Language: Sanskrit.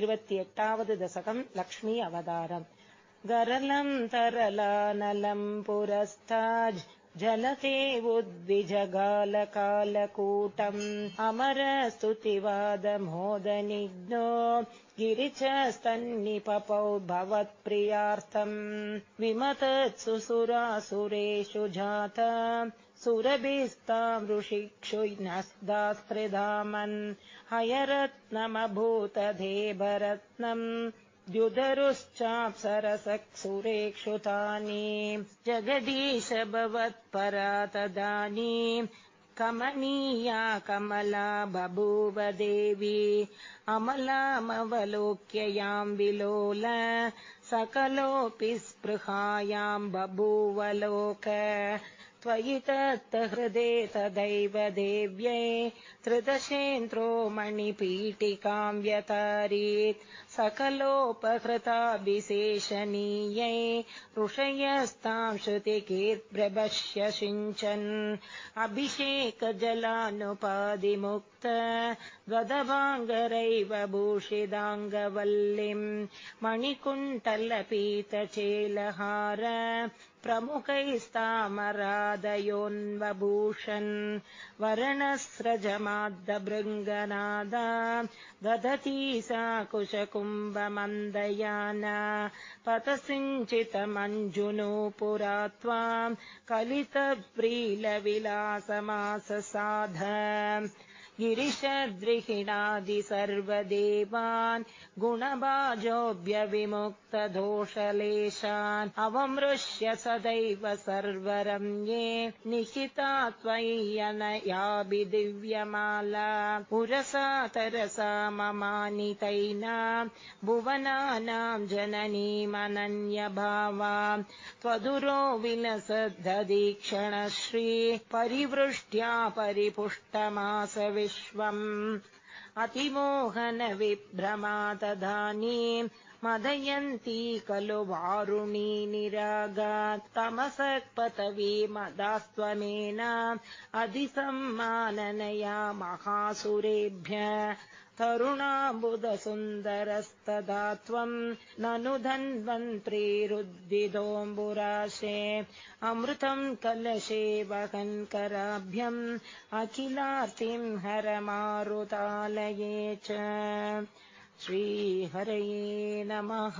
इवति एटावद् दशकम् लक्ष्मी अवतारम् गरलम् तरलानलम् पुरस्ताज् जलते उद्विजगालकालकूटम् अमरस्तुतिवादमोदनिग्नो गिरि च स्तन्निपपौ भवत्प्रियार्थम् विमतत्सु सुरासुरेषु जाता सुरभिस्ताम् ऋषिक्षु नस्दास्त्रिधामन् हयरत्नमभूतदेवरत्नम् द्युदरुश्चाप्सरसक्सुरेक्षुतानि। जगदीश भवत्परा तदानीम् कमनीया कमला बभूव देवी। अमलामवलोक्ययाम् विलोल। सकलोऽपि स्पृहायाम् बभूवलोक तत्तहृदे तदैव देव्यै त्रिदशेन्द्रो मणिपीठिकाम् व्यतारीत् सकलोपहृताभिशेषणीयै ऋषयस्ताम् श्रुतिकीर्प्रभश्य सिञ्चन् अभिषेकजलानुपादिमुक्त गदभाङ्गरैव भूषिदाङ्गवल्लिम् मणिकुण्टलपीतचेलहार प्रमुखैस्तामरादयोन्वभूषन् वर्णस्रजमाद्दभृङ्गनादा दधती सा कुशकुम्भमन्दयाना। पतसिञ्चितमञ्जुनो पुरा त्वाम् कलितप्रीलविलासमाससाध गिरिशद्रिहिणादि सर्वदेवान् गुणभाजोऽभ्यविमुक्तदोषलेशान् अवमृश्य सदैव सर्वरम्ये निहिता त्वय्यनयाभिदिव्यमाला पुरसा तरसा ममानितैना भुवनानाम् जननीमनन्यभावा। त्वदुरो विलसदधीक्षणश्री परिवृष्ट्या परिपुष्टमास विश्वम्। अतिमोहन विभ्रमा तदानीम् मदयन्ती खलु वारुणी निरागात् तमसत्पतवी मदास्त्वमेन अधिसम्माननया महासुरेभ्य तरुणाम्बुदसुन्दरस्तदा त्वम् ननु धन्वन्त्रीरुद्दिदोऽम्बुराशे अमृतम् कलशे वहन्कराभ्यम् अखिलार्तिम् हरमारुतालये च श्रीहरये नमः